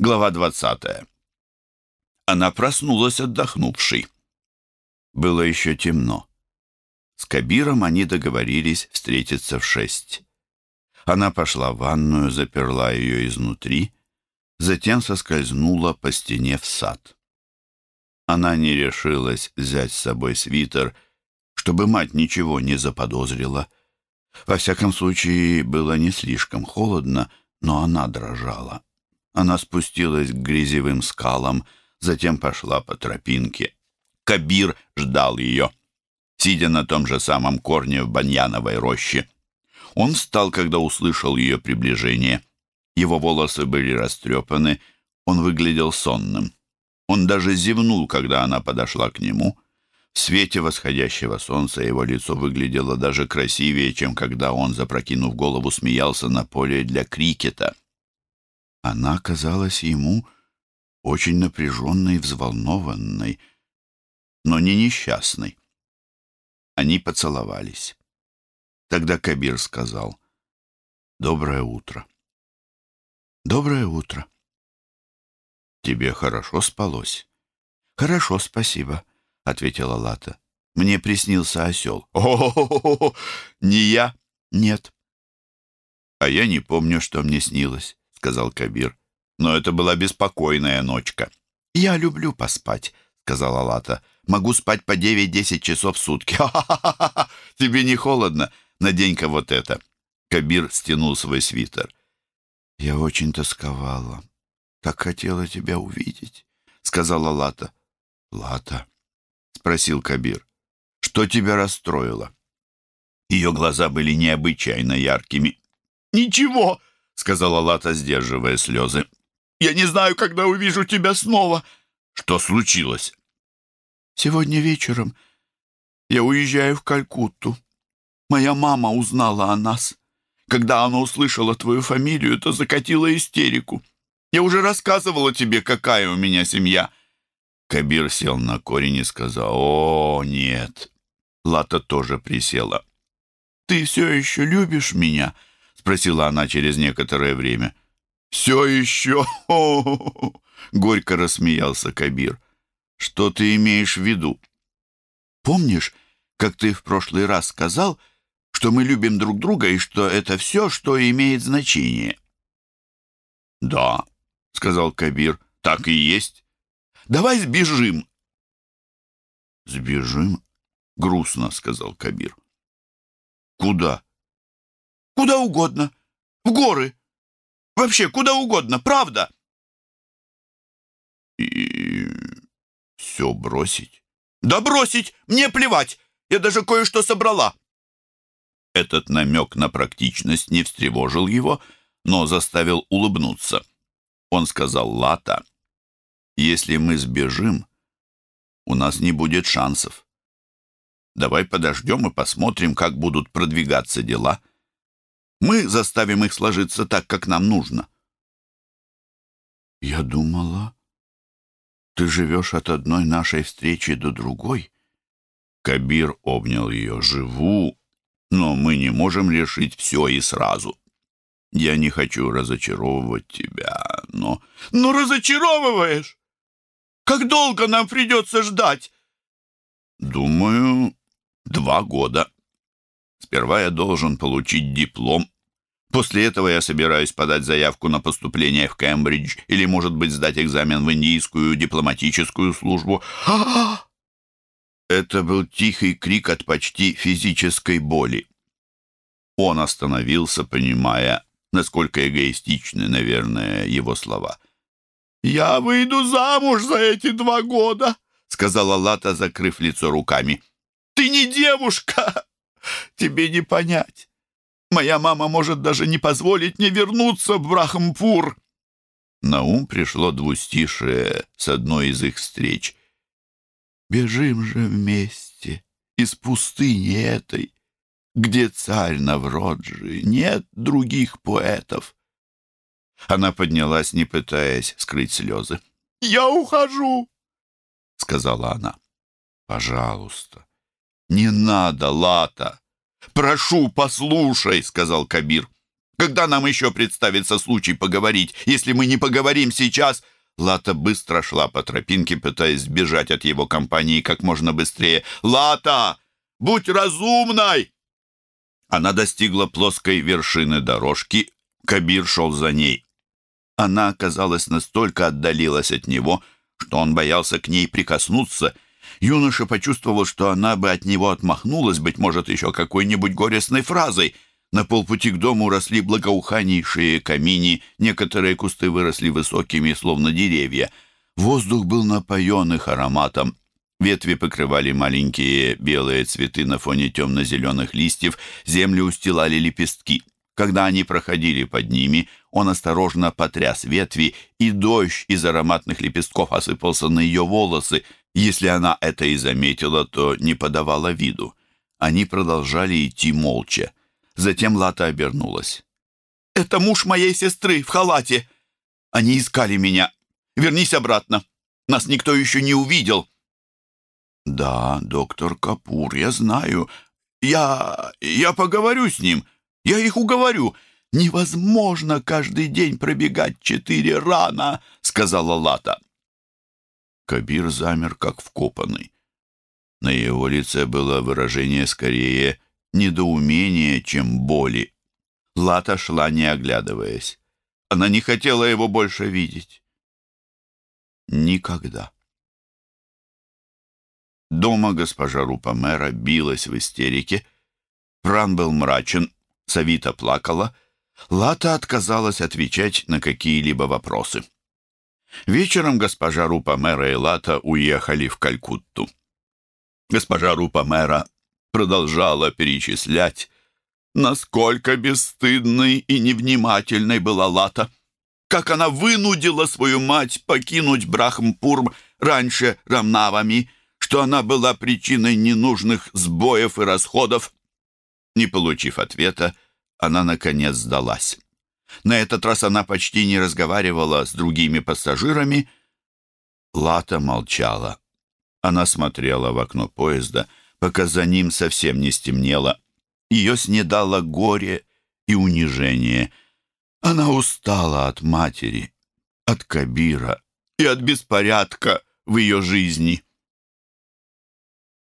Глава двадцатая. Она проснулась отдохнувшей. Было еще темно. С Кабиром они договорились встретиться в шесть. Она пошла в ванную, заперла ее изнутри, затем соскользнула по стене в сад. Она не решилась взять с собой свитер, чтобы мать ничего не заподозрила. Во всяком случае, было не слишком холодно, но она дрожала. Она спустилась к грязевым скалам, затем пошла по тропинке. Кабир ждал ее, сидя на том же самом корне в баньяновой роще. Он встал, когда услышал ее приближение. Его волосы были растрепаны, он выглядел сонным. Он даже зевнул, когда она подошла к нему. В свете восходящего солнца его лицо выглядело даже красивее, чем когда он, запрокинув голову, смеялся на поле для крикета. Она казалась ему очень напряженной взволнованной, но не несчастной. Они поцеловались. Тогда Кабир сказал «Доброе утро». «Доброе утро». «Тебе хорошо спалось?» «Хорошо, спасибо», — ответила Лата. «Мне приснился осел». «О, не я?» «Нет». «А я не помню, что мне снилось» сказал Кабир. «Но это была беспокойная ночка». «Я люблю поспать», — сказала Лата. «Могу спать по девять-десять часов в сутки». «Ха-ха-ха! Тебе не холодно? Надень-ка вот это». Кабир стянул свой свитер. «Я очень тосковала. Так хотела тебя увидеть», — сказала Лата. «Лата?» — спросил Кабир. «Что тебя расстроило?» Ее глаза были необычайно яркими. «Ничего!» — сказала Лата, сдерживая слезы. «Я не знаю, когда увижу тебя снова». «Что случилось?» «Сегодня вечером я уезжаю в Калькутту. Моя мама узнала о нас. Когда она услышала твою фамилию, то закатила истерику. Я уже рассказывала тебе, какая у меня семья». Кабир сел на корень и сказал, «О, нет». Лата тоже присела. «Ты все еще любишь меня?» Спросила она через некоторое время. «Все еще?» — горько рассмеялся Кабир. «Что ты имеешь в виду?» «Помнишь, как ты в прошлый раз сказал, что мы любим друг друга и что это все, что имеет значение?» «Да», — сказал Кабир, — «так и есть. Давай сбежим». «Сбежим?» — грустно сказал Кабир. «Куда?» Куда угодно. В горы. Вообще, куда угодно, правда?» «И все бросить?» «Да бросить! Мне плевать! Я даже кое-что собрала!» Этот намек на практичность не встревожил его, но заставил улыбнуться. Он сказал Лата, «Если мы сбежим, у нас не будет шансов. Давай подождем и посмотрим, как будут продвигаться дела». Мы заставим их сложиться так, как нам нужно. Я думала, ты живешь от одной нашей встречи до другой. Кабир обнял ее. Живу, но мы не можем решить все и сразу. Я не хочу разочаровывать тебя, но... Но разочаровываешь! Как долго нам придется ждать? Думаю, два года. Сперва я должен получить диплом. После этого я собираюсь подать заявку на поступление в Кембридж или, может быть, сдать экзамен в индийскую дипломатическую службу. Это был тихий крик от почти физической боли. Он остановился, понимая, насколько эгоистичны, наверное, его слова. «Я выйду замуж за эти два года», — сказала Лата, закрыв лицо руками. «Ты не девушка!» Тебе не понять. Моя мама может даже не позволить мне вернуться в Брахампур». На ум пришло двустишее с одной из их встреч. «Бежим же вместе из пустыни этой, где царь Навроджи, нет других поэтов». Она поднялась, не пытаясь скрыть слезы. «Я ухожу», — сказала она. «Пожалуйста, «Не надо, Лата! Прошу, послушай!» — сказал Кабир. Когда нам еще представится случай поговорить, если мы не поговорим сейчас?» Лата быстро шла по тропинке, пытаясь сбежать от его компании как можно быстрее. «Лата, будь разумной!» Она достигла плоской вершины дорожки. Кабир шел за ней. Она, казалось, настолько отдалилась от него, что он боялся к ней прикоснуться. Юноша почувствовал, что она бы от него отмахнулась, быть может, еще какой-нибудь горестной фразой — на полпути к дому росли благоуханнейшие камини, некоторые кусты выросли высокими, словно деревья. Воздух был напоен их ароматом. Ветви покрывали маленькие белые цветы на фоне темно-зеленых листьев, землю устилали лепестки. Когда они проходили под ними, он осторожно потряс ветви, и дождь из ароматных лепестков осыпался на ее волосы. Если она это и заметила, то не подавала виду. Они продолжали идти молча. Затем Лата обернулась. «Это муж моей сестры в халате. Они искали меня. Вернись обратно. Нас никто еще не увидел». «Да, доктор Капур, я знаю. Я... я поговорю с ним. Я их уговорю. Невозможно каждый день пробегать четыре рана», — сказала Лата. Кабир замер, как вкопанный. На его лице было выражение скорее недоумения, чем боли. Лата шла, не оглядываясь. Она не хотела его больше видеть. Никогда. Дома госпожа Рупа-мэра билась в истерике. Пран был мрачен, Савита плакала. Лата отказалась отвечать на какие-либо вопросы. Вечером госпожа Рупа-мэра и Лата уехали в Калькутту. Госпожа Рупа-мэра продолжала перечислять, насколько бесстыдной и невнимательной была Лата. Как она вынудила свою мать покинуть Брахмпур раньше Рамнавами, что она была причиной ненужных сбоев и расходов. Не получив ответа, она, наконец, сдалась. На этот раз она почти не разговаривала с другими пассажирами. Лата молчала. Она смотрела в окно поезда — пока за ним совсем не стемнело. Ее снедало горе и унижение. Она устала от матери, от Кабира и от беспорядка в ее жизни.